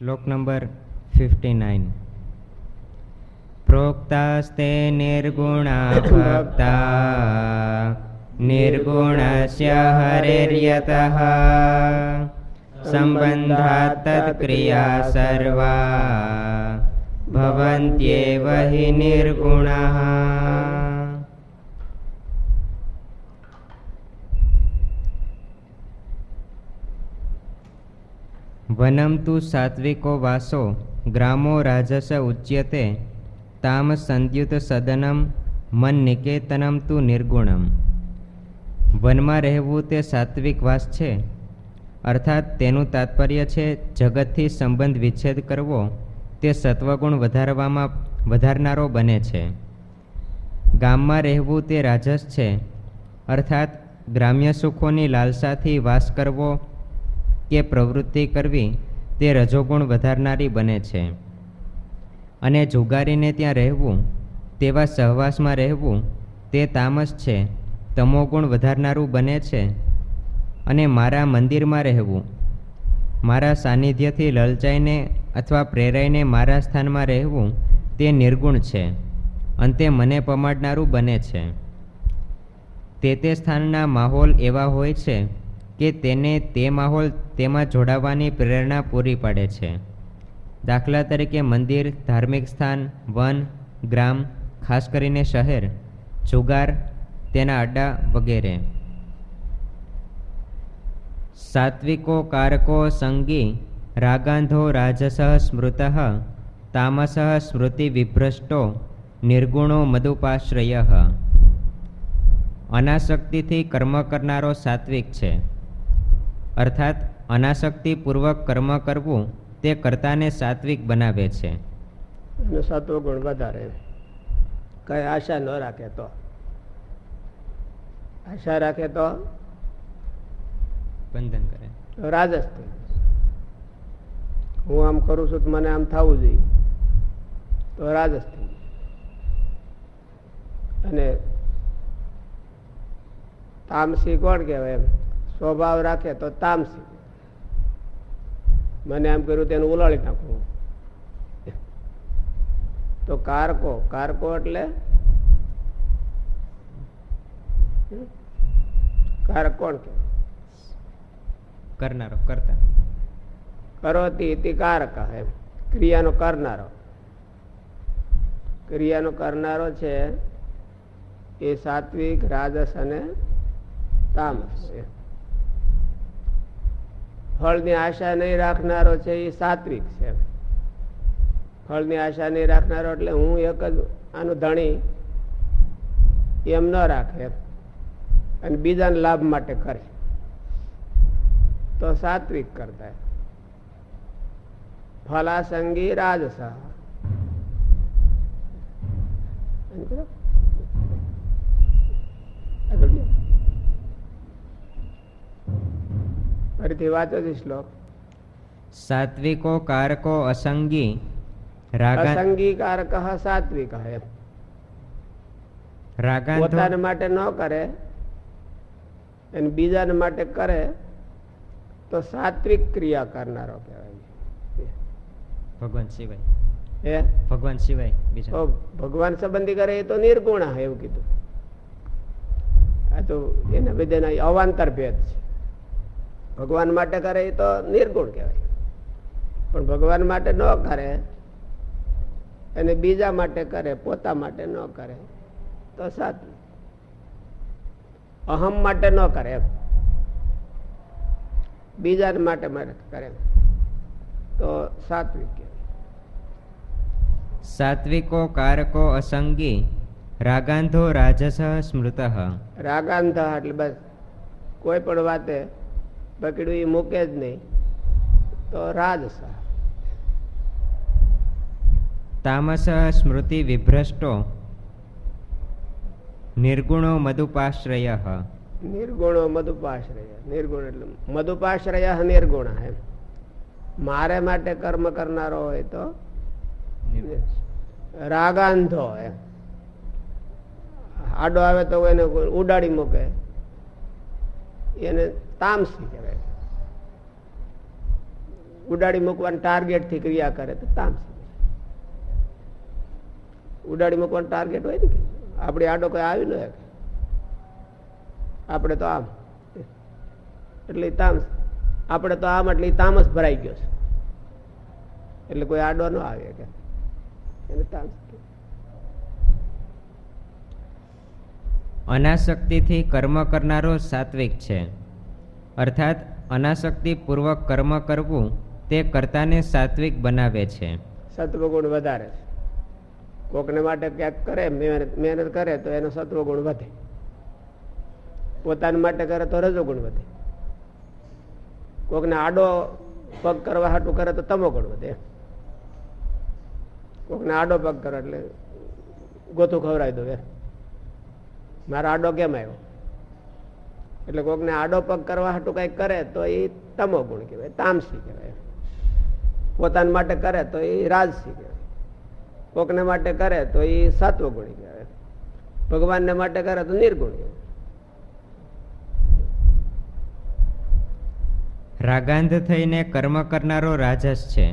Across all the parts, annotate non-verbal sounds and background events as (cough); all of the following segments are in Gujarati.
શ્લોક નંબર ફિફ્ટી નાઇન પ્રોક્તાસ્તે નિર્ગુણા ભક્તા નિર્ગુણસ્ય હરેર્યતઃ સંબંધાત તત્ક્રિયા સર્વા ભવન્ત્યેવ હિ નિર્ગુણઃ વનમ તુ સાત્વિકો વાસો, ગ્રામો રાજસ ઉચ્યતે, તામ સંદ્યુત સદનમ, મન નિકેતનમ તુ નિર્ગુણમ. વનમાં રહેવું તે સાત્વિક વાસ છે. અર્થાત તેનું તાત્પર્ય છે જગતથી સંબંધ વિચ્છેદ કરવો, તે સત્વગુણ વધારવામાં, વધારનારો બને છે. ગામમાં રહેવું તે રાજસ છે. અર્થાત ગ્રામ્ય સુખોની લાલસાથી વાસ કરવો કે પ્રવૃત્તિ કરવી તે રજોગુણ વધારનારી બને છે. અને જુગારીને ત્યાં રહેવું, તેવા સહવાસમાં રહેવું, તે તામસ છે. તમોગુણ વધારનારું બને છે. અને મારા મંદિરમાં રહેવું, મારા સાનિધ્યથી લલચાઈને અથવા પ્રેરાઈને મારા સ્થાનમાં રહેવું, તે નિર્ગુણ છે. અંતે મને પમાડનારું બને છે. તે તે સ્થાનના માહોલ એવા હોય છે કે તેને તે માહોલ તેમાં જોડાવાની પ્રેરણા પૂરી પાડે છે. દાખલા તરીકે મંદિર, ધાર્મિક સ્થાન, વન, ગ્રામ, ખાસ કરીને શહેર, જુગાર, તેના અડ્ડા વગેરે. સાત્વિકો, કારકો, સંગી, રાગાંધો, રાજસ, સ્મૃત, તામસ, સ્મૃતિ વિભ્રષ્ટો, નિર્ગુણો મધુપાશ્રય અનાસક્તિથી કર્મ કરનારો સાત્વિક છે. અર્થાત અનાસક્તિપૂર્વક કર્મ કરવું તે કર્તાને સાત્વિક બનાવે છે. અને સત્વ ગુણ વધારે. કઈ આશા ન રાખે તો. આશા રાખે તો બંધન કરે. રાજસ થઈ હું આમ કરું છું તો મને આમ થવું જોઈએ. તો રાજસ થઈ અને તામસી કોણ કહેવાય એમ? સ્વભાવ રાખે તો તામસી. મને એમ કર્યું તેનું ઉલાળી નાખવું તો કારકો કારકો એટલે? કારક કોણ કે? કરનારો કરતા. કરોતી કારક એમ. ક્રિયાનો કરનારો. ક્રિયાનો કરનારો છે એ સાત્વિક રાજસ અને તામસ છે ફળની આશા નહીં રાખનારો છે એ સાત્વિક છે. ફળની આશા નહીં રાખનારો એટલે હું એક જ આનું ધણી એમ ન રાખે. અને બીજાને લાભ માટે કરે. તો સાત્વિક કરતા. ફલાસંગી રાજસ. ફરીથી વાંચો છે શ્લોક. સાત્વિકો કારકો અસંગી રાગા અસંગી કારક સાત્વિક પોતાના માટે ન કરે અને બીજાને માટે કરે તો સાત્વિક ક્રિયા કરનારો કહેવાય ભગવાન સિવાય. એ ભગવાન સિવાય બીજો ભગવાન સંબંધી કરે એ તો નિર્ગુણ એવું કીધું. આ તો એના બધાના અવાંતર ભેદ છે. ભગવાન માટે કરે એ તો નિર્ગુણ કહેવાય. પણ ભગવાન માટે ન કરે અને બીજા માટે કરે પોતા માટે ન કરે તો સાચું અહમ માટે ન કરે એમ. બીજા માટે કરે તો સાત્વિક કહેવાય. સાત્વિકો કારકો અસંગી રાગાંધો રાજસ સ્મૃત. રાગાંધ એટલે બસ. કોઈ પણ વાતે પકડ્યું એ મૂકે જ નહીં. તો રાજસ તામસ સ્મૃતિ વિભ્રષ્ટો. નિર્ગુણો મધુપાશ્રય. નિર્ગુણો મધુપાશ્રય. નિર્ગુણ એટલે મધુપાશ્રય નિર્ગુણ એમ. મારે માટે કર્મ કરનારો હોય તો રાગાંધો એમ. આડો આવે તો એને ઉડાડી મૂકે. એને તામસી કહેવાય ઉડાડી મૂકવાના ટાર્ગેટથી ક્રિયા કરે તો તામસી ઉડાડી મૂકવાનું ટાર્ગેટ હોય ને કે આપણી આડો કોઈ આવી ન આપણે તો આમ. એટલે તામસ. આપણે તો આમ એટલે તામસ ભરાઈ ગયો છે. એટલે કોઈ આડો ન આવે કે. એને તામસ અનાશક્તિથી કર્મ કરનારો સાત્વિક છે. અર્થાત અનાસક્તિપૂર્વક કર્મ કરવું તે કર્તાને સાત્વિક બનાવે છે. સત્વગુણ વધારે છે. કોકને માટે ક્યાંક કરે, મહેનત કરે તો એનો સત્વગુણ વધે. પોતાના માટે કરે તો રજોગુણ વધે. કોકને આડો પગ કરવા હાટું કરે તો તમો ગુણ વધે. કોકને આડો પગ કરે એટલે ગોથું ખવડાવી દો મારો આડો કેમ આવ્યો? એટલે કોકને આડો પગ કરવા હાટું કંઈક કરે તો એ તમો ગુણ કહેવાય તામસી કહેવાય. પોતાના માટે કરે તો એ રાજસી કહેવાય. કોકને માટે કરે તો એ સાત્વ ગુણ કહેવાય. ભગવાનને માટે કરે તો નિર્ગુણ રાગાંધ થઈને કર્મ કરનારો રાજસ છે.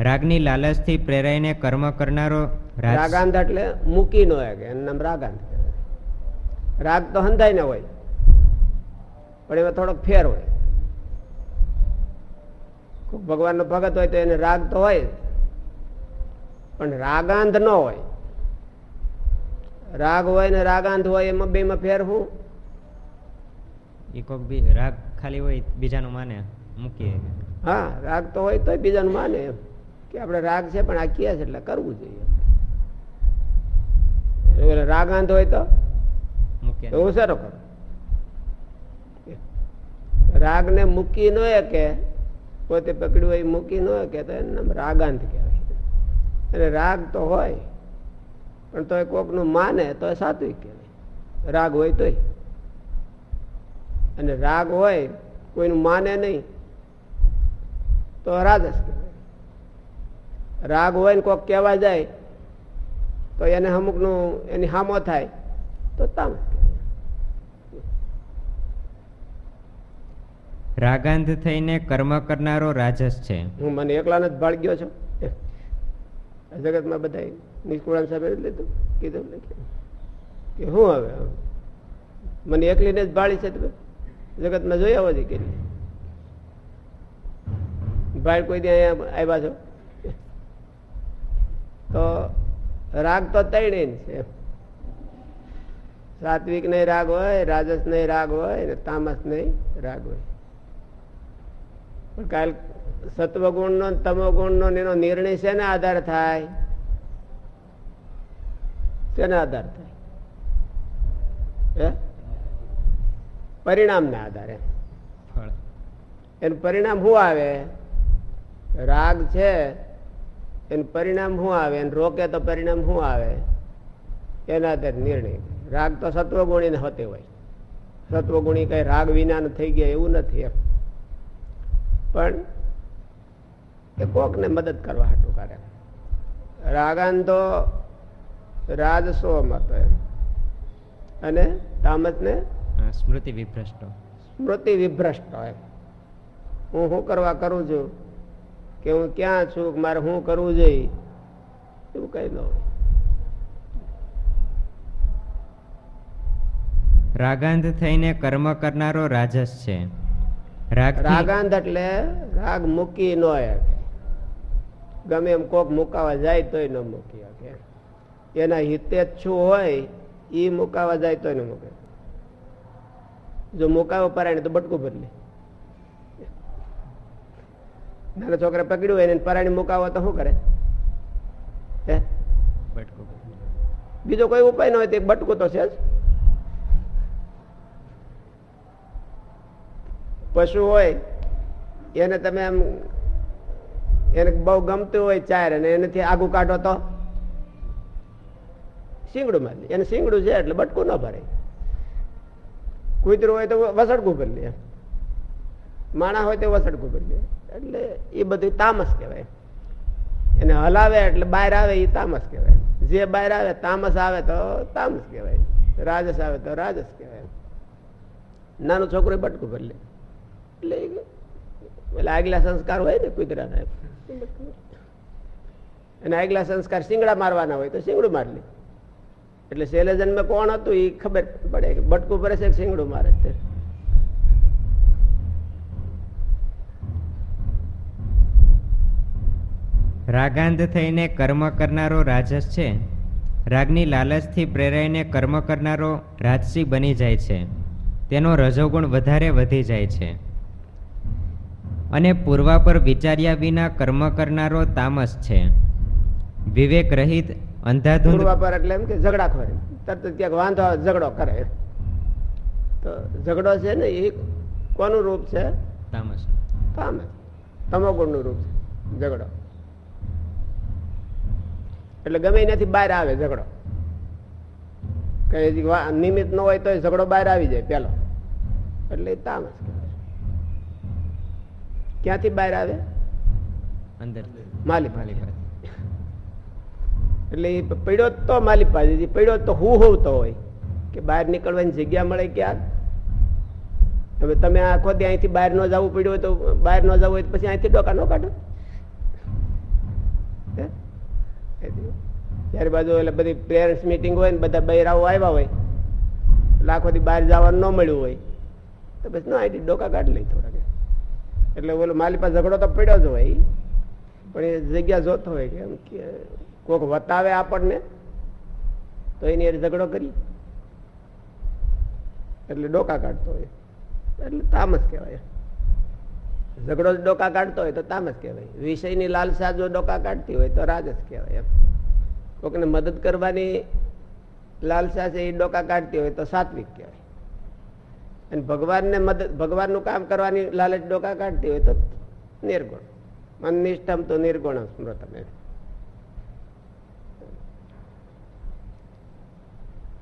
રાગની લાલચથી પ્રેરાઈને કર્મ કરનારો રાગાંધ એટલે મૂકી નો નામ રાગાંધ રાગ તો હંધાઈ ને હોય. પણ એમાં થોડોક ફેર હોય. કોઈક ભગવાનનો ભગત હોય તો એને રાગ તો હોય. પણ રાગાંધ ન હોય. રાગ હોય ને રાગાંધ હોય એમાં બેમાં ફેર હું ઈ કોક બી રાગ ખાલી હોય બીજાનું માને મૂકીએ હા રાગ તો હોય તો બીજાનું માને એમ. કે આપણે રાગ છે પણ આ ક્યાં છે એટલે કરવું જોઈએ. રાગાંધ હોય તો? મૂકીએ તો હું સારો કરું. રાગ ને મૂકી ન કે પોતે પકડ્યું હોય મૂકી ન કે તો એનું નામ રાગાંત કહેવાય. અને રાગ તો હોય, પણ તો કોકનું માને તો એ સાત્વિક કહેવાય. રાગ હોય તોય. અને રાગ હોય, કોઈનું માને નહીં, તો રાજસ કહેવાય. રાગ હોય ને કોક કહેવા જાય, તો એને અમુકનું એની હામો થાય, તો તામસ કહેવાય. રાગાંધ થઈને કર્મ કરનારો રાજસ છે. હું મને એકલાને જ ભાળ ગયો છું. જગતમાં બધા નિષ્કુળાન સાહેબ લીધું, કીધું કે હું હવે મને એકલીને જ ભાળી છે તમે. જગતમાં જોઈ આવો છે કે ભાઈ કોઈ દી આવ્યા છો? તો રાગ તો તૈણે છે. સાત્વિક નહીં રાગ હોય રાજસ નહીં રાગ હોય, ને તામસ નહીં રાગ હોય. કાલ સત્વગુણ નો તમો નો એનો નિર્ણય શેના આધાર થાય? શેના આધાર થાય? હે? પરિણામ ના આધારે એનું પરિણામ શું આવે? રાગ છે. એનું પરિણામ શું આવે? એને રોકે તો પરિણામ શું આવે? એના આધારે નિર્ણય. રાગ તો સત્વગુણી ને હોતે હોય. સત્વગુણી કઈ રાગ વિના થઈ ગયા એવું નથી એમ. પણ એ કોકને મદદ કરવા હાટું કરે. રાગાન તો રાજસો હતો એમ. અને તામસને સ્મૃતિ વિભ્રષ્ટ. સ્મૃતિ વિભ્રષ્ટ હોય હું શું કરવા કરું છું? કે હું ક્યાં છું? મારે શું કરવું જોઈએ? એવું કઈ ન હોય. રાગાંધ થઈને કર્મ કરનારો રાજસ છે. રાગાંધ એટલે રાગ મૂકી ન ગમે એમ કોક મુકાવા જાય તોય ન મૂકી શકે એના હિતે શું હોય એ મુકાવા જાય તોય ન મૂકે. જો મુકાવો પરાણી તો બટકું બદલે નાના છોકરા પકડ્યું હોય ને પરાણી મુકાવો તો શું કરે? હે? બીજો કોઈ ઉપાય ન હોય તો એક બટકું તો છે જ. પશુ હોય, એને તમે એમ એને બહુ ગમતું હોય ચાર અને એનાથી આગું કાઢો તો? શીંગડું મારી એને શીંગડું છે એટલે બટકું ન ભરે. કૂતરું હોય તો વસડકું ભરી લે. માણા હોય તો વસડકું ભરી લે. એટલે એ બધું તામસ કહેવાય. એને હલાવે એટલે બહાર આવે એ તામસ કહેવાય. જે બહાર આવે તામસ આવે તો તામસ કહેવાય. રાજસ આવે તો રાજસ કહેવાય. નાનું છોકરું બટકું ભરી લે. એટલે આગલા સંસ્કાર હોય ને કુતરાના અને આગલા સંસ્કાર શિંગડા મારવાના હોય તો શિંગડું મારી લે. એટલે છેલ્લે જન્મે કોણ હતું એ ખબર પડે કે બટકું ભરે છે શિંગડું મારે છે? રાગાંધ થઈને કર્મ કરનારો રાજસ છે. રાગની લાલચથી પ્રેરાઈને કર્મ કરનારો રાજસી બની જાય છે. તેનો રજોગુણ વધારે વધી જાય છે. અને પૂર્વા પર વિચાર્યા વિના કર્મ કરનારો તામસ છે. વિવેક રહિત અંધાધૂંધ પૂર્વા પર એટલે એમ કે ઝઘડા ખોરી તરત ક્યાંક વાંધો ઝઘડો કરે. તો ઝઘડો છે ને એ કોનું રૂપ છે? તામસ. તામસ. તમોગુણનું રૂપ છે. ઝઘડો. એટલે ગમે એનાથી બહાર આવે ઝઘડો. કઈ નિમિત્ત ન હોય તો ઝઘડો બહાર આવી જાય પેલો. એટલે તામસ કહેવાય. ક્યાંથી બહાર આવે? અંદર. માલિક માલિક એટલે એ પડ્યો તો માલિક પાસે પડ્યો તો હું હોવતો હોય. કે બહાર નીકળવાની જગ્યા મળે ક્યાં હવે તમે આખો અહીંથી બહાર ન જવું પડ્યું હોય તો બહાર ન જવું હોય તો પછી અહીંથી ડોકા ન કાઢો? ત્યારે બાજુ એટલે બધી પેરેન્ટ્સ મિટિંગ હોય ને બધા બૈરાઓ આવ્યા હોય. એટલે આખો દી બહાર જવાનું ન મળ્યું હોય. તો પછી ના અહીંથી ડોકા કાઢી લઈ થોડાક. એટલે ઓલો માલી પાસે ઝઘડો તો પડ્યો જ હોય. પણ એ જગ્યા જોતો હોય કે એમ કે કોક વતાવે આપણને, તો એની હારે ઝઘડો કરી. એટલે ડોકા કાઢતો હોય. એટલે તામસ કહેવાય. ઝઘડો ડોકા કાઢતો હોય તો તામસ કહેવાય. વિષયની લાલસા જો ડોકા કાઢતી હોય તો રાજસ કહેવાય એમ. કોકને મદદ કરવાની લાલસા છે એ ડોકા કાઢતી હોય તો સાત્વિક કહેવાય. અને ભગવાનને મદદ ભગવાનનું કામ કરવાની લાલચ ડોકા કાઢતી હોય તો નિર્ગુણ. મનનિષ્ઠમ તો નિર્ગુણ સ્મૃતમ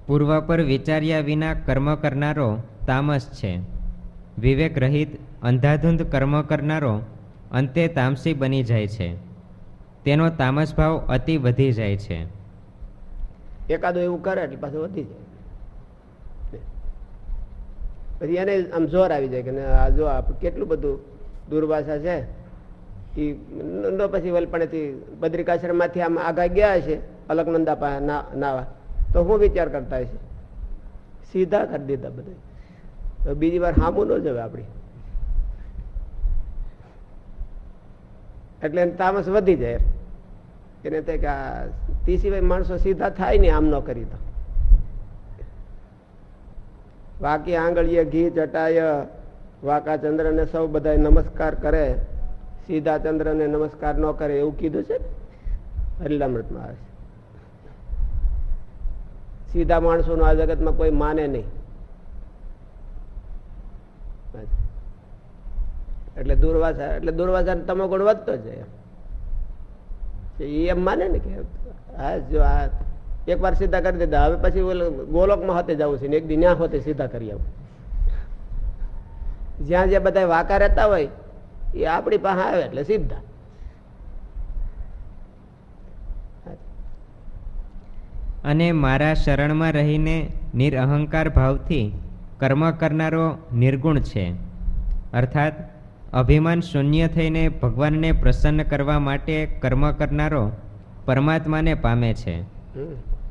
પૂર્વ પર વિચાર્યા વિના કર્મ કરનારો તામસ છે. વિવેક રહિત અંધાધૂંધ કર્મ કરનારો અંતે તામસી બની જાય છે. તેનો તામસ ભાવ અતિ વધી જાય છે. એકાદો એવું કરે એટલે પાછું વધી જાય. પછી એને આમ જોર આવી જાય કે આ જો કેટલું બધું દુર્વાસા છે. એ ન પછી વલપણેથી બદ્રિકાશ્રમમાંથી આમ આગા ગયા છે અલકનંદા પાસે નાવા. તો હું વિચાર કરતા હશે? સીધા કરી દીધા બધા. તો બીજી વાર હામું ન જવે આપણી. એટલે તામસ વધી જાય. એને તે કે આ તે સિવાય માણસો સીધા થાય ને આમ ન કરી તો વાકી આંગળીએ ઘી ચટાય, વાકા ચંદ્રને સૌ બધા નમસ્કાર કરે, સીધા ચંદ્રને નમસ્કાર ન કરે એવું કીધું છે હરિલામૃતમાં આવે છે. સીધા માણસોનું આ જગતમાં કોઈ માને નહીં. એટલે દુર્વાસા એટલે દુર્વાસા તમો ગુણ વધતો જાય એ એમ માને ને કે, હા, જો આ એક વાર સીધા કરી દીધા. હવે પછી ગોલોકમાં હોતે જવું છે એક દિન ત્યાં હોતે સીધા કરી આવું. જ્યાં જ્યાં બધા વાંકા રહેતા હોય, એ આપણી પાસે આવે એટલે સીધા. અને મારા શરણમાં રહીને નિરઅહંકાર ભાવથી કર્મ કરનારો નિર્ગુણ છે. અર્થાત, અભિમાન શૂન્ય થઈને ભગવાનને પ્રસન્ન કરવા માટે કર્મ કરનારો પરમાત્માને પામે છે.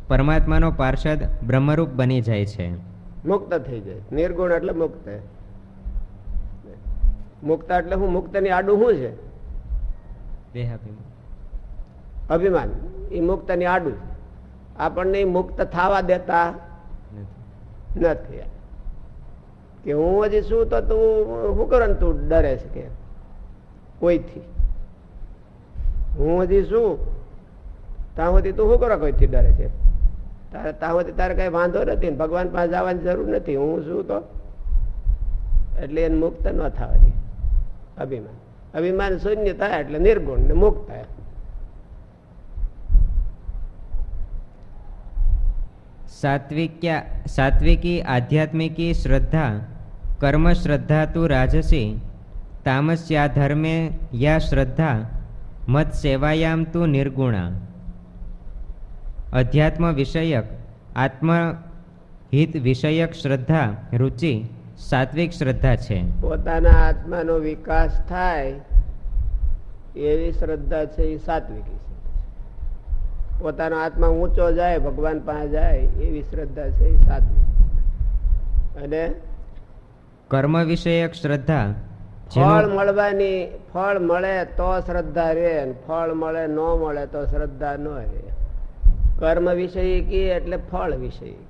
પરમાત્માનો પાર્ષદ બ્રહ્મરૂપ બની જાય છે. મુક્ત થઈ જાય. નિર્ગુણ એટલે મુક્ત. મુક્ત એટલે હું મુક્તની આડું શું છે? અભિમાન. એ મુક્તની આડું. આપણને મુક્ત થવા દેતા નથી. નથી. કે હું હજી શું તો તું શું કરો ને તું ડરે છે કે? કોઈથી? હું હજી શું? સુધી તું શું કરો કોઈથી ડરે છે? તારે તાહોથી તારે કઈ વાંધો નથી ભગવાન પાસે જવાની જરૂર નથી. હું શું તો? એટલે એને મુક્ત ન થવાની અભિમાન. અભિમાન શૂન્ય થાય એટલે નિર્ગુણ ને મુક્ત થાય. સાત્વિક્યા, સાત્વિકી, આધ્યાત્મિકી શ્રદ્ધા કર્મ શ્રદ્ધા તું રાજસી તામસ્યા ધર્મે યા શ્રદ્ધા મત સેવાયામ તું નિર્ગુણા. અધ્યાત્મ વિષયક આત્મહિત વિષયક શ્રદ્ધા રુચિ સાત્વિક શ્રદ્ધા છે. પોતાના આત્માનો વિકાસ થાય એવી શ્રદ્ધા છે એ સાત્વિક પોતાનો આત્મા ઊંચો જાય ભગવાન પાસે જાય એવી શ્રદ્ધા છે એ સાત્વિક અને કર્મ વિષયક શ્રદ્ધા ફળ મળવાની ફળ મળે તો શ્રદ્ધા રે ફળ મળે ન મળે તો શ્રદ્ધા ન રે કર્મ વિષયકી એટલે ફળ વિષયકી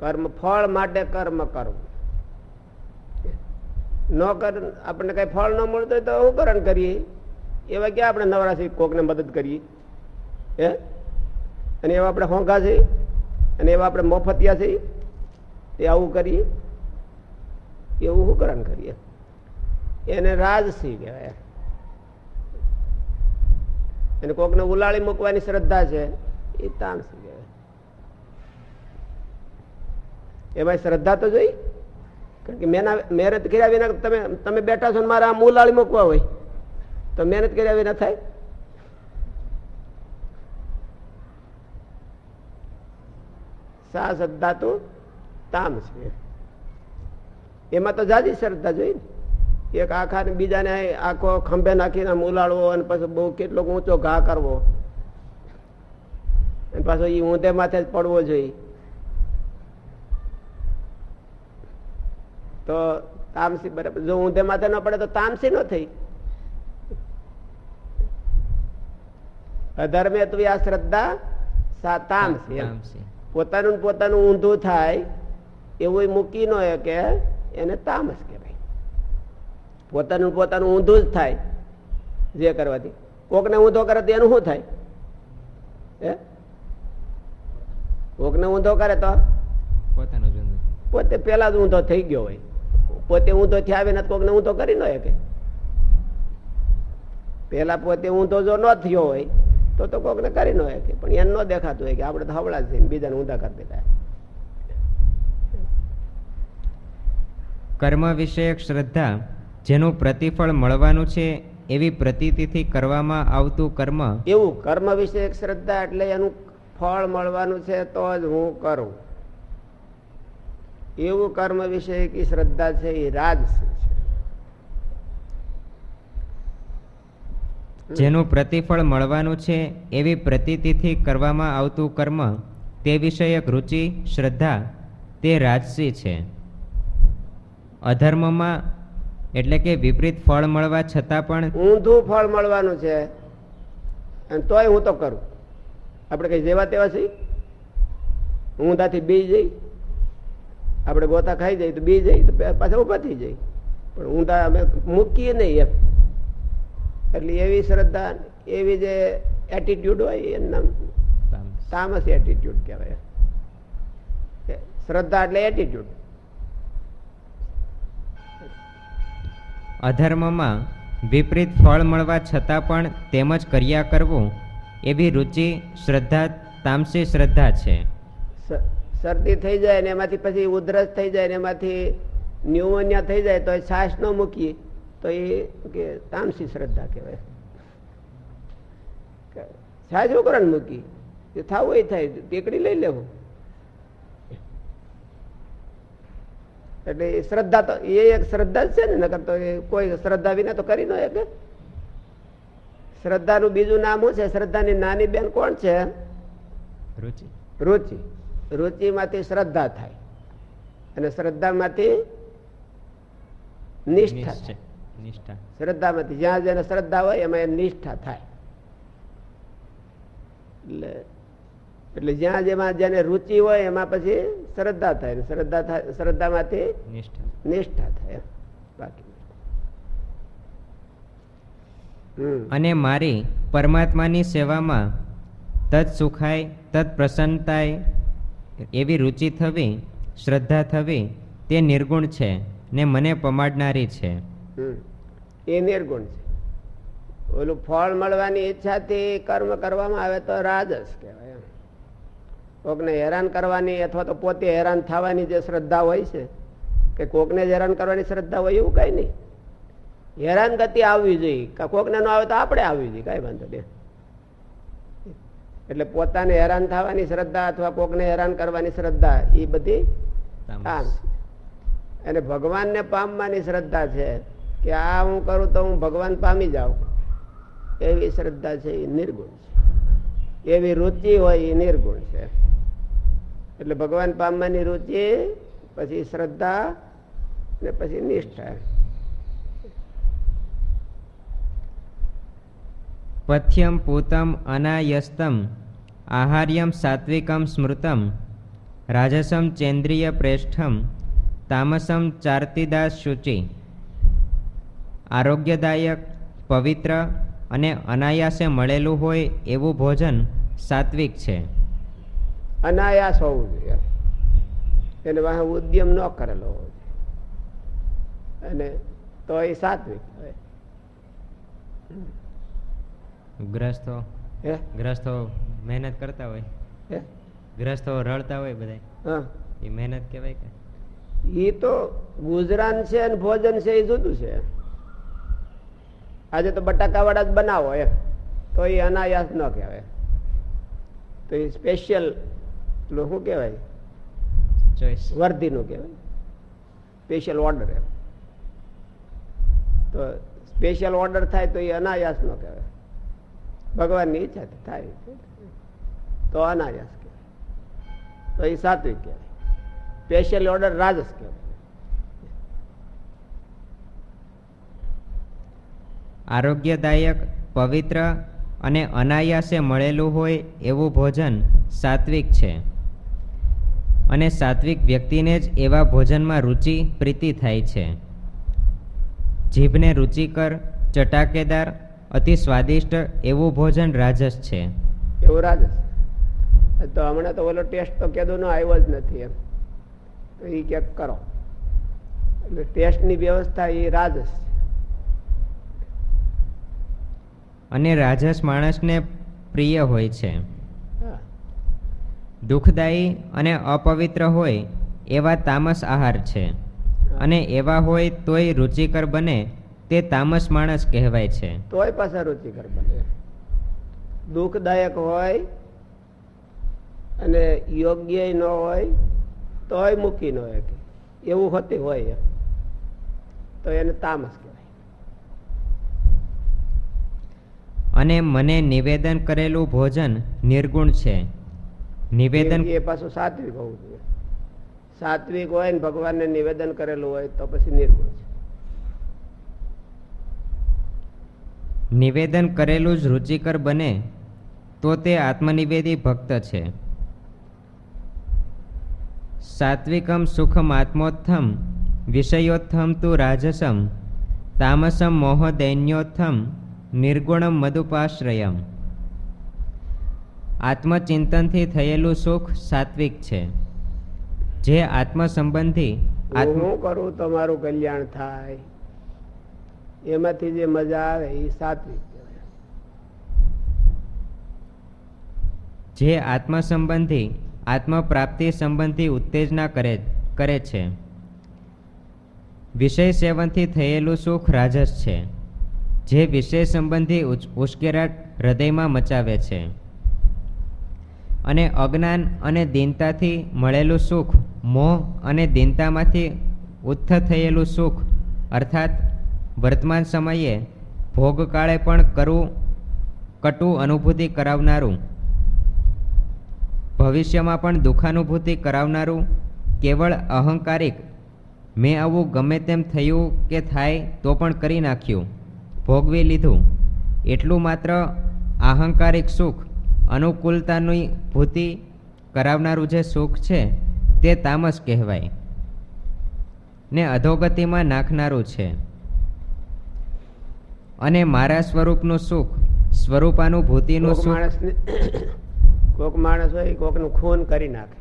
કર્મ ફળ માટે કર્મ કરવું. ન કર, આપણને કઈ ફળ ન મળતું હોય તો ઉપકરણ કરણ કરીએ? એવા ક્યાં આપણે નવરાશી કોકને મદદ કરીએ? હે? અને એવા આપણે હોંઘા છે અને એવા આપણે મોફતિયા છે એ આવું કરીએ? એવું શું કરણ કરીએ? એને રાજસી કહેવાય. એને કોકને ઉલાળી મૂકવાની શ્રદ્ધા છે. એ તામસી કહેવાય? એમાં શ્રદ્ધા તો જોઈ? કારણ કે મેના મહેનત કર્યા વિના તમે તમે બેઠા છો મારા મૂલાળી મૂકવા હોય. તો મહેનત કર્યા વિના થાય? સા શ્રદ્ધા તો તામ છે. એમાં તો જાજી શ્રદ્ધા જોઈ એક આખા બીજાને આખો ખંભે નાખીને આમ અને પછી બહુ કેટલો ઊંચો ઘા કરવો. પાછો એ ઊંધે માથે જ પડવો જોઈએ. તો તામસી બરાબર જો ઊંધે માથે ન પડે તો તામસી ન થઈ. અધર્મે તું આ શ્રદ્ધા તામસી પોતાનું પોતાનું ઊંધું થાય એવું મૂકી ન કે એને તામસ કહેવાય. પોતાનું પોતાનું ઊંધું જ થાય જે કરવાથી. કોકને ઊંધો કરે તો એનું શું થાય? હે? કોકને ઊંધો કરે તો? પોતાનું પોતે પેલા જ ઊંધો થઈ ગયો હોય. પોતે ઊંધો થયા વિના તો કોકને ઊંધો કરી ન શકે. પેલા પોતે ઊંધો જો ન થયો હોય તો તો કોકને કરી ન શકે. પણ એને ન દેખાતું હોય કે આપણે તો હવળા છે બીજાને ઊંધા કરી દેતા કર્મ વિષયક શ્રદ્ધા જેનું પ્રતિફળ મળવાનું છે એવી પ્રતીતિથી કરવામાં આવતું કર્મ. એવું કર્મ વિષયક શ્રદ્ધા એટલે એનું ફળ મળવાનું છે તો જ હું કરું. એવું કર્મ વિશે કી શ્રદ્ધા છે એ રાજસી છે. જેનું પ્રતિફળ મળવાનું છે એવી પ્રતીતિથી કરવામાં આવતું કર્મ તે વિષયક રુચિ શ્રદ્ધા તે રાજસી છે. અધર્મમાં એટલે કે વિપરીત ફળ મળવા છતાં પણ ઊંધું ફળ મળવાનું છે અને તોય હું તો કરું. આપણે કઈ જેવા તેવા છીએ? ઊંધાથી બી જઈ. આપણે ગોતા ખાઈ જઈએ તો બી જઈ તો પાછા ઊભા થઈ જાય. પણ ઊંધા અમે મૂકીએ નહીં એમ. એટલે એવી શ્રદ્ધા એવી જે એટીટ્યુડ હોય એનું નામ તામસ. એટીટ્યુડ કહેવાય. શ્રદ્ધા એટલે એટીટ્યુડ અધર્મમાં વિપરીત ફળ મળવા છતાં પણ તેમજ કર્યા કરવું એવી રુચિ, શ્રદ્ધા, તામસી, શ્રદ્ધા છે. શરદી થઈ જાય ને એમાંથી પછી ઉધરસ થઈ જાય ને એમાંથી ન્યુમોનિયા થઈ જાય તો એ શ્વાસ ન મૂકીએ, તો એ કે તામસી શ્રદ્ધા કહેવાય. શ્વાસ ઉકરણ મૂકી એ થવું એ થાય, ટેકડી લઈ લેવું. એટલે શ્રદ્ધા તો, એ એક શ્રદ્ધા જ છે ને, નકર તો કોઈ શ્રદ્ધા વિના તો કરી ન શકે. શ્રદ્ધાનું બીજું નામ શું છે? શ્રદ્ધાની નાની બેન કોણ છે? રુચિ. રુચિ. રુચિમાંથી શ્રદ્ધા થાય. અને શ્રદ્ધામાંથી નિષ્ઠા નિષ્ઠા. શ્રદ્ધામાંથી જ્યાં જેને શ્રદ્ધા હોય એમાં એ નિષ્ઠા થાય. એટલે એટલે જ્યાં જેમાં જેને રુચિ હોય એમાં પછી શ્રદ્ધા થાય. શ્રદ્ધા થાય શ્રદ્ધામાંથી નિષ્ઠા. નિષ્ઠા થાય. બાકી હમ અને મારી પરમાત્માની સેવામાં તત સુખાય તત પ્રસન્નતાય એવી રુચિ થવી શ્રદ્ધા થવી તે નિર્ગુણ છે ને મને પમાડનારી છે. એ નિર્ગુણ છે. ઓલું ફળ મળવાની ઈચ્છાથી કર્મ કરવામાં આવે તો રાજસ કહેવાય એમ. કોકને હેરાન કરવાની અથવા તો પોતે હેરાન થવાની જે શ્રદ્ધા હોય છે કે કોકને જ હેરાન કરવાની શ્રદ્ધા હોય એવું કઈ નહીં. હેરાન ગતિ આવવી જોઈએ. કે કોકને ન આવે તો આપણે આવવી જોઈએ. કઈ વાંધો નહીં. એટલે પોતાને હેરાન થવાની શ્રદ્ધા અથવા કોકને હેરાન કરવાની શ્રદ્ધા એ બધી. તામસી અને ભગવાનને પામવાની શ્રદ્ધા છે કે આ હું કરું તો હું ભગવાન પામી જાઉં. એવી શ્રદ્ધા છે એ નિર્ગુણ છે. એવી રુચિ હોય એ નિર્ગુણ છે. એટલે ભગવાન પામવાની રુચિ પછી શ્રદ્ધા ને પછી નિષ્ઠા. પથ્યમ પૂતમ અનાયસ્તમ આહાર્યમ સાત્વિકમ સ્મૃતમ રાજસમ ચેન્દ્રિય પ્રેષ્ઠમ તામસમ ચાર્તિદાસ શુચિ આરોગ્યદાયક પવિત્ર અને અનાયાસે મળેલું હોય એવું ભોજન સાત્વિક છે. અનાયાસ હોવું જોઈએ. એને વાહ ઉદ્યમ ન કરેલો હોવો જોઈએ અને તો એ સાત્વિક હોય. ગ્રસ્તો. હે? ગ્રસ્તો મહેનત કરતા હોય. હે? ગ્રસ્તો રડતા હોય બધા હા. એ મહેનત કહેવાય કે? એ તો ગુજરાન છે અને ભોજન છે એ જુદું છે. આજે તો બટાકા વાળા જ બનાવો એમ. તો એ અનાયાસ ન કહેવાય. તો એ સ્પેશિયલ શું કહેવાય? ચોઈસ વર્ધીનું કહેવાય. સ્પેશિયલ ઓર્ડર એમ. તો સ્પેશિયલ ઓર્ડર થાય તો એ અનાયાસ ન કહેવાય. ભગવાનની ઈચ્છાથી થાય તો અનાયાસ કહેવાય. તો એ સાત્વિક કહેવાય. સ્પેશિયલ ઓર્ડર રાજસ કહેવાય. આરોગ્યદાયક, પવિત્ર અને અનાયાસે મળેલું હોય એવું ભોજન સાત્વિક છે. અને સાત્વિક વ્યક્તિને જ એવા ભોજનમાં રુચિ, પ્રીતિ થાય છે. જીભને રુચિકર, ચટાકેદાર અતિ સ્વાદિષ્ટ એવું ભોજન રાજસ છે. એવું રાજસ? તો હમણાં તો ઓલો ટેસ્ટ તો કેદું નો આવ્યો જ નથી એમ. તો એ ક્યાંક કરો. એટલે ટેસ્ટની વ્યવસ્થા એ રાજસ અને રાજસ માણસને પ્રિય હોય છે. દુઃખદાયી અને અપવિત્ર હોય એવા તામસ આહાર છે. અને એવા હોય તોય રુચિકર બને તે તામસ માણસ કહેવાય છે. તોય પાછા રુચિકર બને. દુઃખદાયક હોય અને યોગ્ય ન હોય તોય મૂકી ન હોય એવું હોતી હોય. તો એને તામસ કહેવાય. અને મને નિવેદન કરેલું ભોજન નિર્ગુણ છે. નિવેદન એ પાછું સાત્વિક હોવું જોઈએ. સાત્વિક હોય ને ભગવાનને નિવેદન કરેલું હોય તો પછી નિર્ગુણ છે. નિવેદન કરેલું જ રુચિકર બને, તો તે આત્મનિવેદી ભક્ત છે. સાત્વિકમ સુખમ આત્મોત્થમ, વિષયોત્થમ તુ રાજસમ, તામસમ મોહદૈન્યોત્થમ નિર્ગુણમ મધુપાશ્રયમ આત્મચિંતનથી થયેલું સુખ સાત્વિક છે. જે આત્મ સંબંધી હું આત્મ શું કરું? તમારું કલ્યાણ થાય. એમાંથી જે મજા આવે એ સાત્વિક જે આત્મ સંબંધી આત્મ પ્રાપ્તિ સંબંધી ઉત્તેજના કરે કરે છે. વિષય સેવનથી થયેલું સુખ રાજસ છે. જે વિષય સંબંધી ઉશ્કેરાટ હૃદયમાં મચાવે છે. અને અજ્ઞાન અને દીનતાથી મળેલું સુખ, મોહ અને દીનતામાંથી ઉત્થ થયેલું સુખ, અર્થાત વર્તમાન સમયે ભોગકાળે પણ કરવું કટુ અનુભૂતિ કરાવનારું. ભવિષ્યમાં પણ દુઃખાનુભૂતિ કરાવનારું, કેવળ અહંકારિક. મેં આવું ગમે તેમ થયું કે થાય તો પણ કરી નાખ્યું, ભોગવી લીધું. એટલું માત્ર આહંકારિક સુખ અનુકૂળતાની ભૂતિ કરાવનારું જે સુખ છે તે તામસ કહેવાય ને અધોગતિમાં નાખનારું છે. અને મારા સ્વરૂપનું સુખ સ્વરૂપાનુભૂતિનું સુખ. માણસને (coughs) કોક માણસ હોય કોકનું ખૂન કરી નાખે.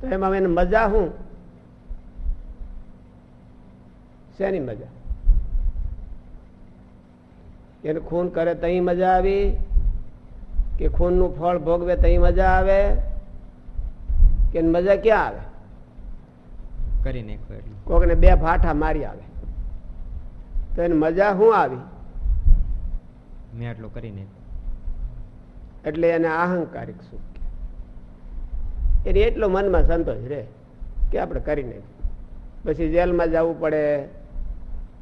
તો એમાં એને મજા શું? શેની મજા? એને ખૂન કરે તઈ મજા આવી કે ખૂનનું ફળ ભોગવે તઈ મજા આવે કે મજા ક્યાં આવે? કરી નાખ્યું એટલું. કોકને બે ફાઠા મારી આવે. તો એને મજા શું આવી? મેં આટલું કરી નાખ્યું એટલે એને અહંકારિક સુખ. એને એટલો મનમાં સંતોષ રહે કે આપણે કરી નાખ્યું પછી જેલમાં જવું પડે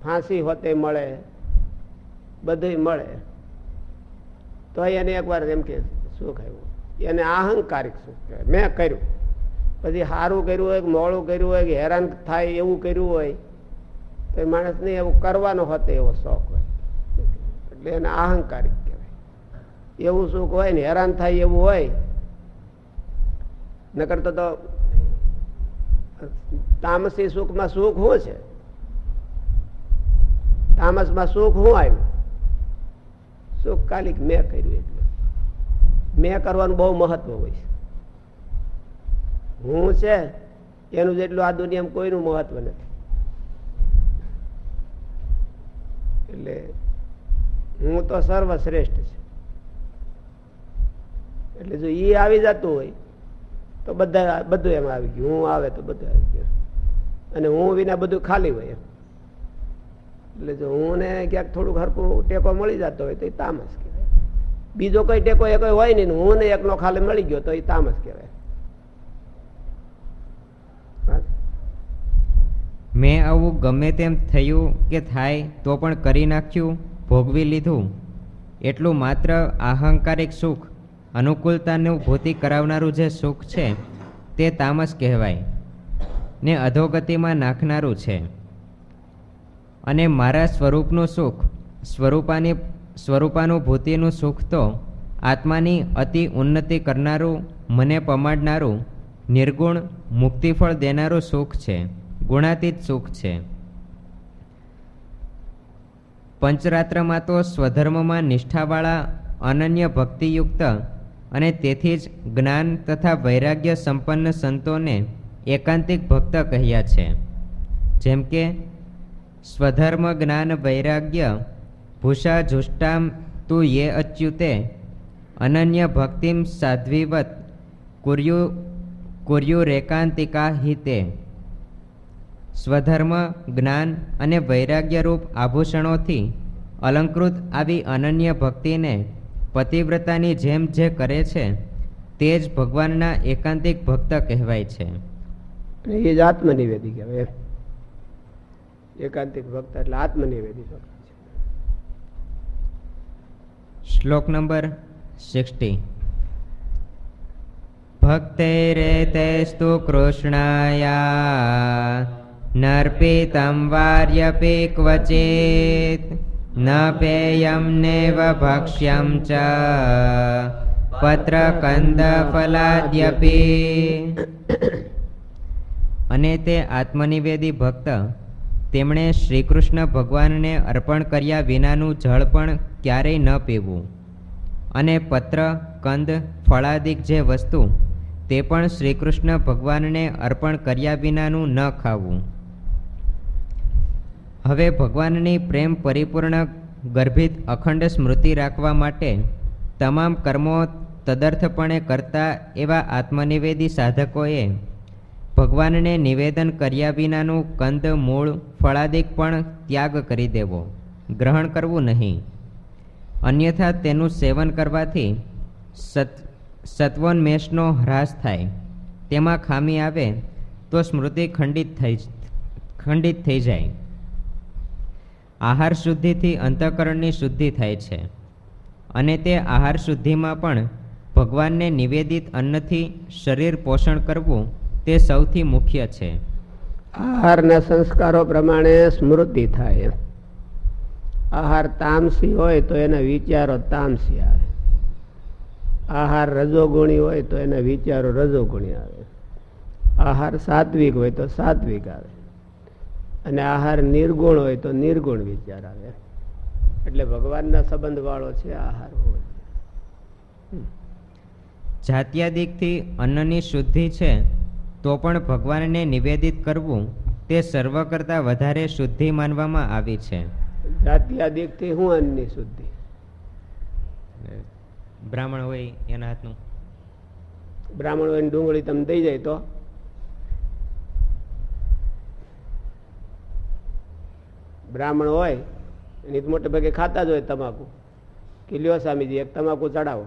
ફાંસી હોતે મળે બધું મળે. તો એને એકવાર એમ કે સુખ આવ્યું એને અહંકારિક સુખ કહેવાય મેં કર્યું. પછી સારું કર્યું હોય મોડું કર્યું હોય કે હેરાન થાય એવું કર્યું હોય તો એ માણસને એવું કરવાનો હતો એવો શોખ હોય. એટલે એને અહંકારિક કહેવાય. એવું સુખ હોય ને હેરાન થાય એવું હોય, નકર તો તામસી સુખમાં સુખ શું છે? તામસમાં સુખ શું આવ્યું? સુખ કાલિક મેં કર્યું એટલે. મેં કરવાનું બહુ મહત્વ હોય છે. હું છે, એનું જેટલું આ દુનિયામાં કોઈનું મહત્વ નથી. એટલે હું તો સર્વશ્રેષ્ઠ છે. એટલે જો એ આવી જતું હોય, તો બધા, બધું એમાં આવી ગયું. હું આવે તો બધું આવી ગયું. અને હું વિના બધું ખાલી હોય એમ. એટલે જો હું ને ક્યાંક થોડુંક હરકું ટેકો મળી જતો હોય તો એ તામસ કહેવાય. બીજો કોઈ ટેકો એ કોઈ હોય નહીં હું ને એકનો ખાલી મળી ગયો તો એ તામસ કહેવાય. મેં આવું ગમે તેમ થયું કે થાય તો પણ કરી નાખ્યું, ભોગવી લીધું. એટલું માત્ર આહંકારિક સુખ, અનુકૂળતાનું ભૂતિ કરાવનારું જે સુખ છે, તે તામસ કહેવાય, ને અધોગતિમાં નાખનારું છે. અને મારા સ્વરૂપનું સુખ, સ્વરૂપાની સ્વરૂપાનુભૂતિનું સુખ તો આત્માની અતિ ઉન્નતિ કરનારું, મને પમાડનારું, નિર્ગુણ, મુક્તિફળ દેનારું સુખ છે. ગુણાતીત સુખ છે. પંચરાત્રમાં તો સ્વધર્મમાં નિષ્ઠાવાળા, અનન્ય ભક્તિયુક્ત અને તેથી જ જ્ઞાન તથા વૈરાગ્ય સંપન્ન સંતોને એકાંતિક ભક્ત કહ્યા છે. જેમ કે, સ્વધર્મ, જ્ઞાન, વૈરાગ્ય, ભૂષા, જુષ્ટામ, તું યે અચ્યુતે, અનન્ય ભક્તિમ સાધ્વીવત, કુર્યુ, કુર્યુરેકાંતિકા હિતે. સ્વધર્મ જ્ઞાન અને વૈરાગ્યરૂપ આભૂષણોથી અલંકૃત આવી અનન્ય ભક્તિને પતિવ્રતાની જેમ જે કરે છે તે જ ભગવાનના એકાંતિક ભક્ત કહેવાય છે. એ જ આત્મનિવેદી કહેવાય એકાંતિક ભક્ત એટલે આત્મનિવેદી ભક્ત શ્લોક નંબર સિક્સટી. ભક્તૈરેતેસ્તુ કૃષ્ણાયા. નર્પિતમ વાર્યપી ક્વચિત ન પેયમ નેવ ભક્ષ્યમ ચ પત્રકંદ ફલાદ્યપી અને તે આત્મનિવેદી ભક્ત, તેમણે શ્રીકૃષ્ણ ભગવાનને અર્પણ કર્યા વિનાનું જળ પણ ક્યારેય ન પીવું. અને પત્ર, કંદ, ફળાદિક જે વસ્તુ, તે પણ શ્રીકૃષ્ણ ભગવાનને અર્પણ કર્યા વિનાનું ન ખાવું. હવે ભગવાનની પ્રેમ પરિપૂર્ણ, ગર્ભિત, અખંડ સ્મૃતિ રાખવા માટે તમામ કર્મો તદર્થપણે કરતા એવા આત્મનિવેદી સાધકોએ ભગવાનને નિવેદન કર્યા વિનાનું કંદ, મૂળ, ફળાદિક પણ ત્યાગ કરી દેવો, ગ્રહણ કરવું નહીં. અન્યથા તેનું સેવન કરવાથી સત, સત્વોન્મેષનો હ્રાસ થાય. તેમાં ખામી આવે તો સ્મૃતિ ખંડિત થઈ ખંડિત થઈ જાય. આહાર શુદ્ધિથી અંતઃકરણની શુદ્ધિ થાય છે. અને તે આહાર શુદ્ધિમાં પણ ભગવાનને નિવેદિત અન્નથી શરીર પોષણ કરવું તે સૌથી મુખ્ય છે. આહારના સંસ્કારો પ્રમાણે સ્મૃતિ થાય. આહાર તામસી હોય તો એના વિચારો તામસી આવે. આહાર રજોગુણી હોય તો એના વિચારો રજોગુણી આવે. આહાર સાત્વિક હોય તો સાત્વિક આવે. અને આહાર નિર્ગુણ હોય તો નિર્ગુણ વિચાર આવે. એટલે ભગવાનના સંબંધ વાળો છે આહાર હોય જાત્યાદિકથી અન્નની શુદ્ધિ છે તો પણ ભગવાનને નિવેદિત કરવું તે સર્વ કરતાં વધારે શુદ્ધિ માનવામાં આવી છે. જાત્યાદિકથી હું અન્નની શુદ્ધિ? બ્રાહ્મણ હોય એના હાથનું. બ્રાહ્મણ હોય ડુંગળી તમે દઈ જાય તો? બ્રાહ્મણ હોય એની તો મોટે ભાગે ખાતા જ હોય તમાકુ. કે લ્યો સ્વામીજી એક તમાકુ ચડાવો.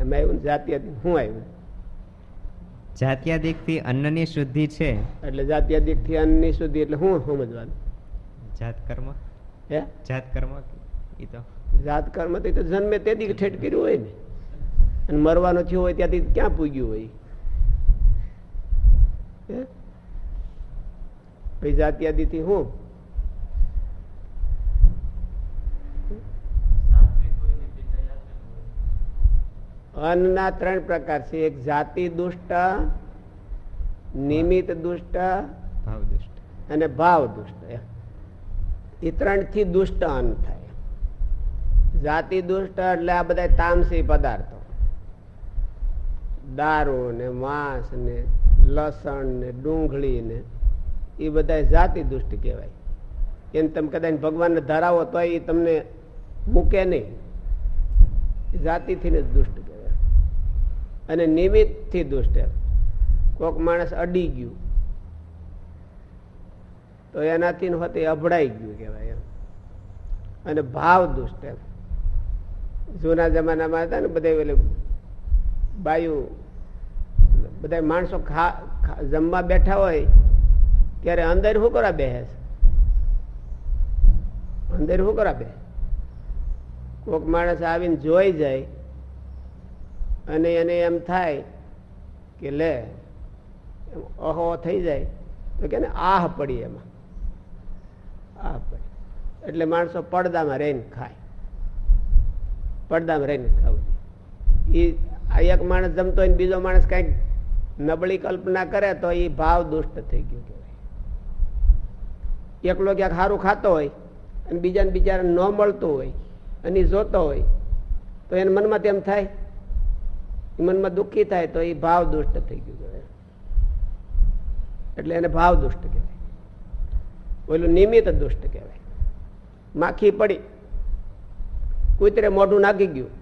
એમાં આવ્યું ને જાતિ હતી શું આવ્યું જાત્યાદિકથી અન્નની શુદ્ધિ છે. એટલે જાત્યાદિકથી અન્નની શુદ્ધિ એટલે શું સમજવાનું. જાત કર્મ હે જાત કર્મ એ તો જાત કર્મ તો જન્મે તે દી ઠેઠ કર્યું હોય ને. અને મરવાનો થયો હોય ત્યાંથી ક્યાં પૂગ્યું હોય ભાઈ જાત્યાદિ થી અન્નના ત્રણ પ્રકાર છે. એક જાતિ દુષ્ટ નિમિત્ત દુષ્ટ ભાવ દુષ્ટ. અને ભાવ દુષ્ટ. એ. ત્રણથી દુષ્ટ અન્ન થાય. જાતિ દુષ્ટ એટલે આ બધા તામસી પદાર્થો. દારૂ ને માંસ ને લસણ ને ડુંગળી ને એ બધા જાતિ દુષ્ટ કહેવાય. એને તમે કદાચ ભગવાનને ધરાવો તો એ તમને મૂકે નહીં. જાતિથી જ દુષ્ટ કહેવાય. અને નિમિત્તથી દુષ્ટ એમ. કોક માણસ અડી ગયું. તો એનાથી હોતે અભડાઈ ગયું કહેવાય એમ. અને ભાવ દુષ્ટ એમ. જૂના જમાનામાં હતા ને બધા એટલે બાયુ બધા માણસો ખા જમવા બેઠા હોય, ત્યારે અંદર શું કરવા બેસે? અંદર શું કરવા બે કોક માણસ આવીને જોઈ જાય, અને એને એમ થાય કે લે અહો થઈ જાય, તો કે આહ પડી એમાં. આહ પડી. એટલે માણસો પડદામાં રહીને ખાય. પડદામાં રહીને ખાવું એ એક માણસ જમતો હોય ને બીજો માણસ કંઈક નબળી કલ્પના કરે તો એ ભાવ દુષ્ટ થઈ ગયો કહેવાય. એકલો ક્યાંક સારું ખાતો હોય અને બીજાને બિચારા ન મળતું હોય અને જોતો હોય, તો એને મનમાં તેમ થાય મનમાં દુઃખી થાય તો એ ભાવ દુષ્ટ થઈ ગયું કહેવાય. એટલે એને ભાવ દુષ્ટ કહેવાય. ઓલું નિમિત્ત દુષ્ટ કહેવાય. માખી પડી, કૂતરે મોઢું નાખી ગયું.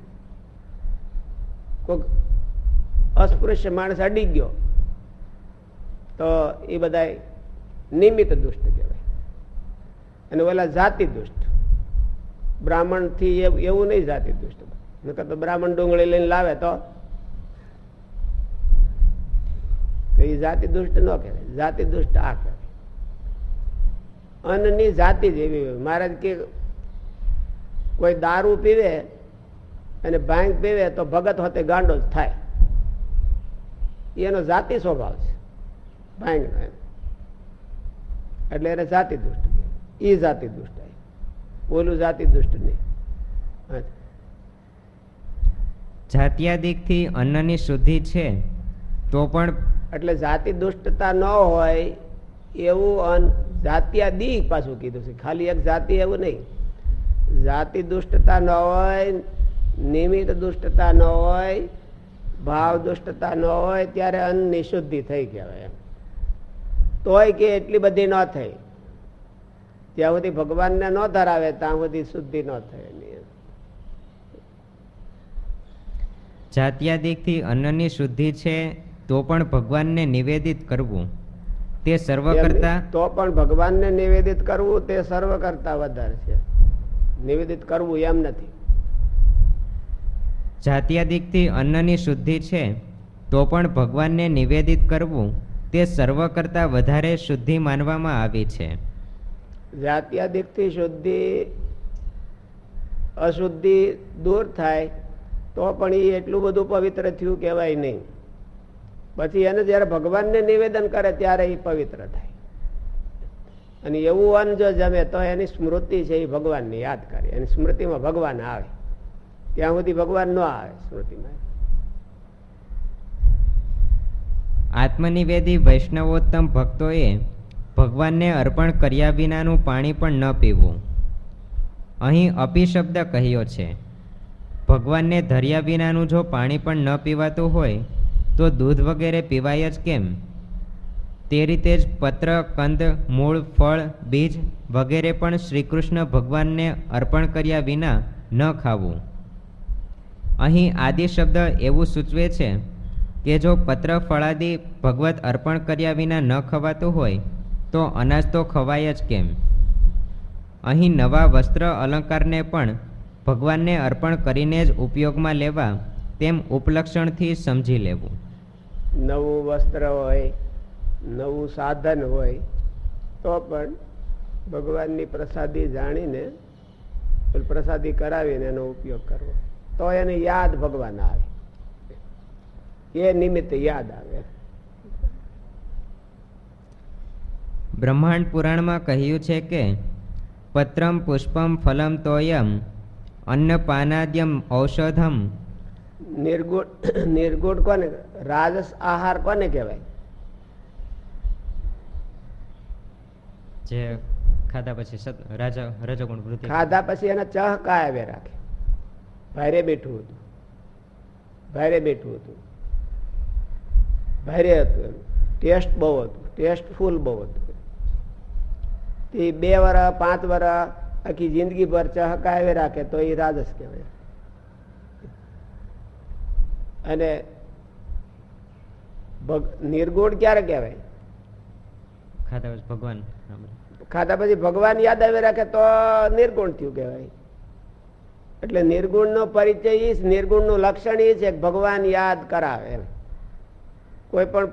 કોઈક અસ્પૃશ્ય માણસ અડી ગયો, તો એ બધા નિમિત્ત દુષ્ટ કહેવાય. અને ઓલા જાતિ દુષ્ટ. બ્રાહ્મણથી એવું નહીં જાતિ દુષ્ટ નકર તો બ્રાહ્મણ ડુંગળી લઈને લાવે તો? એ જાતિ દુષ્ટ ન કહેવાય. જાતિ દુષ્ટ આ કહેવાય. અન્નની જાતિ જ એવી મહારાજ કે કોઈ દારૂ પીવે અને ભાંગ પીવે તો ભગત હોતે ગાંડો જ થાય. એનો જાતિ સ્વભાવ છે. ભાંગનો એનો એટલે એને જાતિ દુષ્ટ એ જાતિ દુષ્ટ ઓલું જાતિ દુષ્ટ નહીં. જાત્યાદિકથી અન્નની શુદ્ધિ છે તો પણ એટલે જાતિ દુષ્ટતા ન હોય એવું અન જાત્યાદિક પાછું કીધું છે. ખાલી એક જાતિ એવું નહીં. જાતિ દુષ્ટતા ન હોય નિયમિત દુષ્ટતા ન હોય ભાવ દુષ્ટતા ન હોય ત્યારે અન્નની શુદ્ધિ થઈ કહેવાય તોય કે એટલી બધી ન થઈ. જ્યાં સુધી ભગવાનને ન ધરાવે ત્યાં સુધી શુદ્ધિ ન થાય જાત્યાદિકથી અન્નની શુદ્ધિ છે તો પણ ભગવાનને નિવેદિત કરવું. તે સર્વ કરતા તો પણ ભગવાનને નિવેદિત કરવું તે સર્વ કરતા વધારે છે. નિવેદિત કરવું એમ નથી. જાત્યાદિકથી અન્નની શુદ્ધિ છે, તો પણ ભગવાનને નિવેદિત કરવું તે સર્વ કરતાં વધારે શુદ્ધિ માનવામાં આવી છે. જાત્યાદિકથી શુદ્ધિ, અશુદ્ધિ દૂર થાય, તો પણ એ એટલું બધું પવિત્ર થયું કહેવાય નહીં. પછી એને જ્યારે ભગવાનને નિવેદન કરે ત્યારે એ પવિત્ર થાય. અને એવું અન્ન જો જમે તો એની સ્મૃતિ છે એ ભગવાનને યાદ કરે, એની સ્મૃતિમાં ભગવાન આવે. ત્યાં સુધી ભગવાન ન આવે સ્મૃતિમાં. આત્મનિવેદી વૈષ્ણવોત્તમ ભક્તોએ ભગવાનને અર્પણ કર્યા વિનાનું પાણી પણ ન પીવું. અહીં અપિશબ્દ કહ્યો છે, ભગવાનને ધર્યા વિનાનું જો પાણી પણ ન પીવાતું હોય, તો દૂધ વગેરે પીવાય જ કેમ? તે રીતે જ પત્ર, કંદ, મૂળ, ફળ, બીજ વગેરે પણ શ્રીકૃષ્ણ ભગવાનને અર્પણ કર્યા વિના ન ખાવું. અહીં આદિ શબ્દ એવું સૂચવે છે કે જો પત્ર ફળાદી ભગવત અર્પણ કર્યા વિના ન ખવાતું હોય, તો અનાજ તો ખવાય જ કેમ? અહીં નવા વસ્ત્ર અલંકારને પણ ભગવાનને અર્પણ કરીને જ ઉપયોગમાં લેવા તેમ ઉપલક્ષણથી સમજી લેવું. નવું વસ્ત્ર હોય, નવું સાધન હોય, તો પણ ભગવાનની પ્રસાદી જાણીને, પ્રસાદી કરાવીને એનો ઉપયોગ કરવો. તો એને યાદ ભગવાન આવે. એ નિમિત્તે યાદ આવે. બ્રહ્માંડ પુરાણમાં કહ્યું છે કે પત્રમ પુષ્પમ ફલમ તોયમ અન્નપાનાદ્યમ ઔષધમ. નિર્ગુણ નિર્ગુણ કોને? રાજસ આહાર કોને કહેવાય? જે ખાધા પછી રાજા રજગુણ ખાધા પછી એને ચહકાવે રાખે. ભારે બેઠું હતું. ભારે બેઠું હતું. ભારે હતું ટેસ્ટ બહુ હતું. ટેસ્ટ ફૂલ બહુ હતું. તે બે વર્ષ પાંચ વર્ષ આખી જિંદગી ભર ચહકાવે રાખે તો એ રાજસ કહેવાય. અને નિર્ગુણ ક્યારે કહેવાય? ખાધા પછી ભગવાન ખાધા પછી ભગવાન યાદ આવી રાખે તો નિર્ગુણ થયું કહેવાય. એટલે નિર્ગુણ નો પરિચય નિર્ગુણનું લક્ષણ એ છે ભગવાન યાદ કરાવે. કોઈ પણ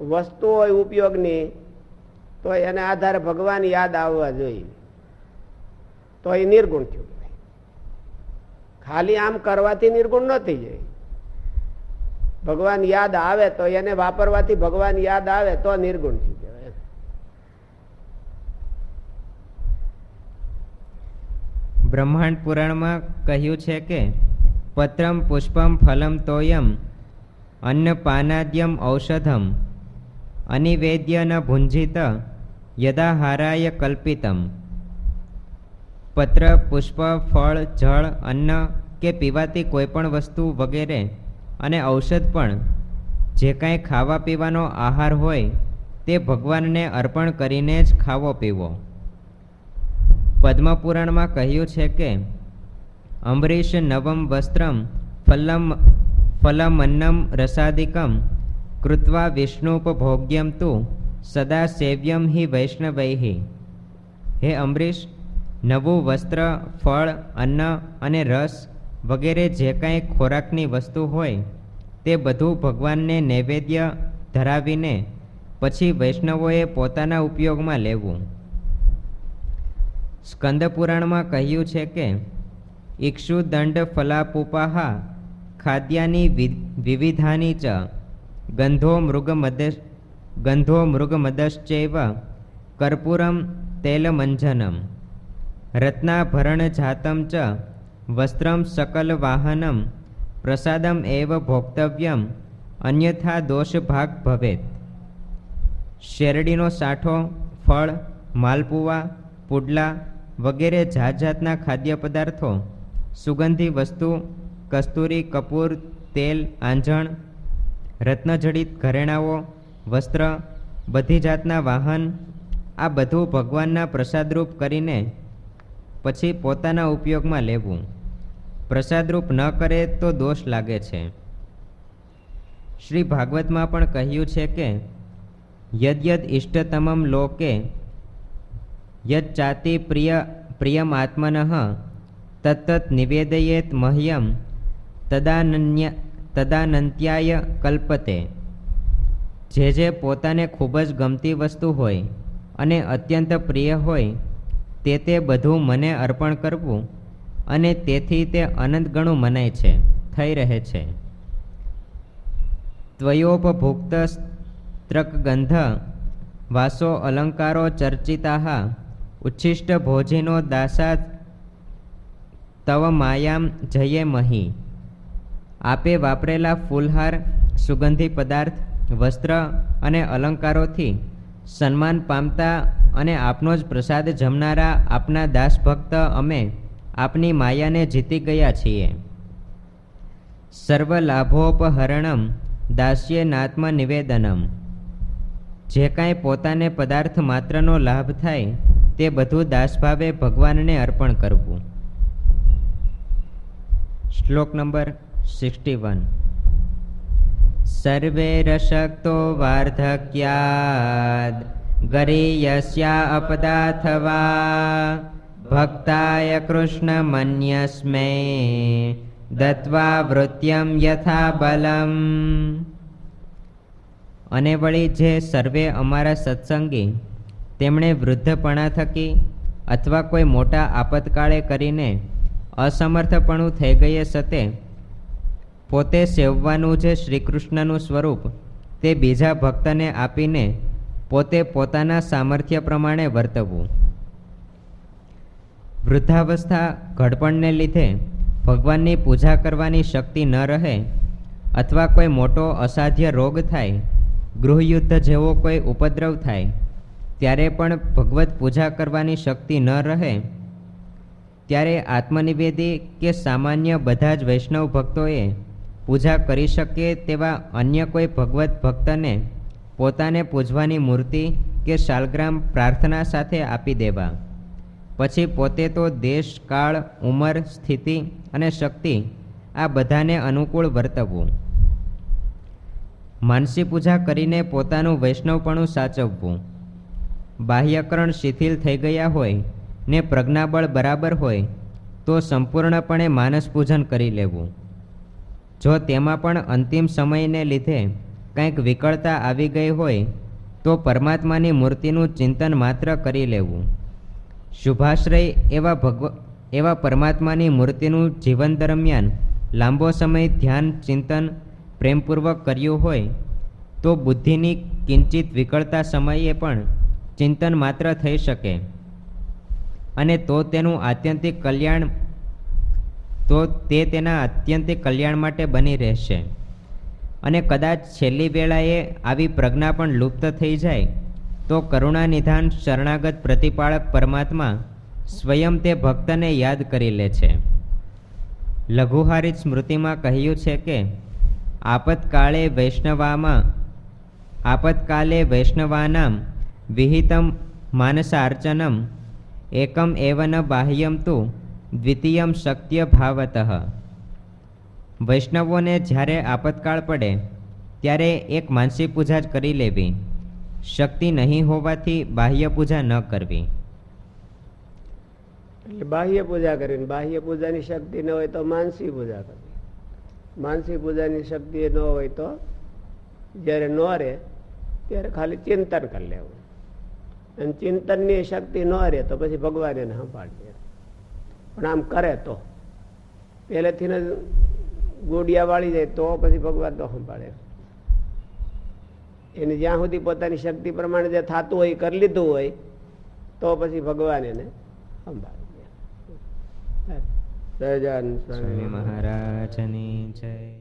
વસ્તુ હોય ઉપયોગની, તો એને આધારે ભગવાન યાદ આવવા જોઈએ. તો એ નિર્ગુણ થયું ખાલી આમ કરવાથી નિર્ગુણ ન થઈ જાય. ભગવાન યાદ આવે તો એને વાપરવાથી ભગવાન યાદ આવે તો નિર્ગુણ થયું કહેવાય બ્રહ્માંડ પુરાણમાં કહ્યું છે કે, પત્રમ પુષ્પમ ફલમ તોયમ, અન્ન પાનાદ્યમ ઔષધમ અનિવેદ્ય ન ભુંજિત, યદાહારાય કલ્પિતમ. પત્ર, પુષ્પ, ફળ, જળ, અન્ન કે પીવાતી કોઈપણ વસ્તુ વગેરે અને ઔષધ પણ જે કાંઈ ખાવા પીવાનો આહાર હોય તે ભગવાનને અર્પણ કરીને જ ખાવો પીવો પદ્મપુરાણમાં કહ્યું છે કે, અંબરીશ નવમ વસ્ત્રમ ફલમ, ફલમન્નમ રસાદિકમ કૃત્વા વિષ્ણુપભોગ્યમ તું સદા સેવ્યમ હિ વૈષ્ણવૈ હે અંબરીશ, નવું વસ્ત્ર, ફળ, અન્ન અને રસ વગેરે જે કાંઈ ખોરાકની વસ્તુ હોય, તે બધું ભગવાનને નૈવેદ્ય ધરાવીને પછી વૈષ્ણવોએ પોતાના ઉપયોગમાં લેવું. સ્કંદ પુરાણમાં કહ્યું છે કે ઇક્ષુદંડ ફલાપુપાહા ખાદ્યાની વિવિધાની ચ, ગંધો મૃગમદ, ગંધો મૃગમદશ્ચૈવ કર્પૂરમ તૈલમંજનમ, રત્નાભરણ જાતમ ચ, વસ્ત્રમ સકલ વાહનમ પ્રસાદમ એવ ભોક્તવ્યમ, અન્યથા દોષ ભાગ ભવેત. શેરડીનો સાઠો ફળ, માલપુવા, પુડલા વગેરે જાત જાતના ખાદ્ય પદાર્થો સુગંધી વસ્તુ, કસ્તુરી, કપૂર, તેલ, આંજણ, રત્નજડિત ઘરેણાઓ, વસ્ત્ર, બધી જાતના વાહન, આ બધું ભગવાનના પ્રસાદરૂપ કરીને પછી પોતાના ઉપયોગમાં લેવું. પ્રસાદરૂપ ન કરે તો દોષ લાગે છે. શ્રી ભાગવતમાં પણ કહ્યું છે કે યદ ઇષ્ટતમમ લોકે યચ્ચાતિ પ્રિય પ્રિયમ આત્મન તત્ત નિવેદયેત મહ્યમ તદાનન્ય તદાનંત્યાય કલ્પતે જે જે પોતાને ખૂબ જ ગમતી વસ્તુ હોય અને અત્યંત પ્રિય હોય, તે તે બધું મને અર્પણ કરવું અને તેથી તે અનંત ગણું મનાય છે, થઈ રહે છે. ત્વયોપભુક્ત સ્ત્રકગંધ, વાસો અલંકારો ચર્ચિતા ઉચ્છિષ્ટ ભોજીનો દાસા તવ માયામ જયે મહી. આપે વાપરેલા ફૂલહાર, સુગંધી પદાર્થ, વસ્ત્ર અને અલંકારોથી સન્માન પામતા અને આપનો જ પ્રસાદ જમનારા આપના દાસભક્ત અમે આપની માયાને જીતી ગયા છીએ. સર્વ લાભોપહરણમ દાસ્ય નાત્મ નિવેદનમ જે કાંઈ પોતાને પદાર્થ માત્રનો લાભ થાય તે બધું દાસભાવે ભગવાનને અર્પણ કરવું. શ્લોક નંબર સિક્સટી વન. સર્વે રસક્તો વાર્ધક્યાદ, ગરીયસ્યા અપદાથવા, ભક્તાય કૃષ્ણ મન્યસ્મે, દત્વા વૃત્યમ યથા બલમ. અને વળી જે સર્વે અમારા સત્સંગી તેમણે વૃદ્ધપણા થકી અથવા કોઈ મોટા આપતકાળે કરીને અસમર્થપણું થઈ ગયે સતે પોતે સેવવાનું જે શ્રીકૃષ્ણનું સ્વરૂપ તે બીજા ભક્તને આપીને પોતે પોતાના સામર્થ્ય પ્રમાણે વર્તવું. વૃદ્ધાવસ્થા ઘડપણને લીધે ભગવાનની પૂજા કરવાની શક્તિ ન રહે અથવા કોઈ મોટો અસાધ્ય રોગ થાય, ગૃહયુદ્ધ જેવો કોઈ ઉપદ્રવ થાય ત્યારે પણ ભગવત પૂજા કરવાની શક્તિ ન રહે, ત્યારે આત્મનિવેદી કે સામાન્ય બધા જ વૈષ્ણવ ભક્તોએ પૂજા કરી શકે તેવા અન્ય કોઈ ભગવત ભક્તને પોતાને પૂજવાની મૂર્તિ કે શાલગ્રામ પ્રાર્થના સાથે આપી દેવા. પછી પોતે તો દેશ, કાળ, ઉંમર, સ્થિતિ અને શક્તિ આ બધાને અનુકૂળ વર્તવું માનસી પૂજા કરીને પોતાનું વૈષ્ણવપણું સાચવવું. બાહ્યકરણ શિથિલ થઈ ગયા હોય ને પ્રજ્ઞાબળ બરાબર હોય, તો સંપૂર્ણપણે માનસ પૂજન કરી લેવું. જો તેમાં પણ અંતિમ સમયને લીધે કંઈક વિકળતા આવી ગઈ હોય, તો પરમાત્માની મૂર્તિનું ચિંતન માત્ર કરી લેવું. શુભાશ્રય એવા ભગવ, એવા પરમાત્માની મૂર્તિનું જીવન દરમિયાન લાંબો સમય ધ્યાન, ચિંતન, પ્રેમપૂર્વક કર્યું હોય, તો બુદ્ધિની કિંચિત વિકળતા સમયે પણ ચિંતન માત્ર થઈ શકે. અને તો તેનું આત્યંતિક કલ્યાણ, તો તે તેના આત્યંતિક કલ્યાણ માટે બની રહેશે. અને કદાચ છેલ્લી વેળાએ આવી પ્રજ્ઞા પણ લુપ્ત થઈ જાય, તો કરુણા નિધાન શરણાગત પ્રતિપાળક પરમાત્મા સ્વયં તે ભક્તને યાદ કરી લે છે. લઘુહારિત સ્મૃતિમાં કહ્યું છે કે, આપતકાળે વૈષ્ણવામાં આપતકાલે વૈષ્ણવાનામ વિહિતમ માનસાર્ચનમ એકમ એવ ન બાહ્યમ તો દ્વિતીયમ શક્ય ભાવત વૈષ્ણવોને જ્યારે આપતકાળ પડે, ત્યારે એક માનસિક પૂજા જ કરી લેવી। શક્તિ નહીં હોવાથી બાહ્ય પૂજા ન કરવી। એટલે બાહ્ય પૂજા કરીને બાહ્ય પૂજાની શક્તિ ન હોય તો માનસી પૂજા કરવી। માનસી પૂજાની શક્તિ ન હોય તો જ્યારે ન રહે, ત્યારે ખાલી ચિંતન કરી લેવું। અને ચિંતનની શક્તિ ન રહે તો પછી ભગવાન એને સંભાળીએ પણ આમ કરે તો. પહેલેથી ગોડિયા વાળી જાય તો પછી ભગવાન તો સંભાળે. એને જ્યાં સુધી પોતાની શક્તિ પ્રમાણે જે થતું હોય કરી લીધું હોય, તો પછી ભગવાન એને સંભાળે. સહજાન સ્વામી મહારાજની જય.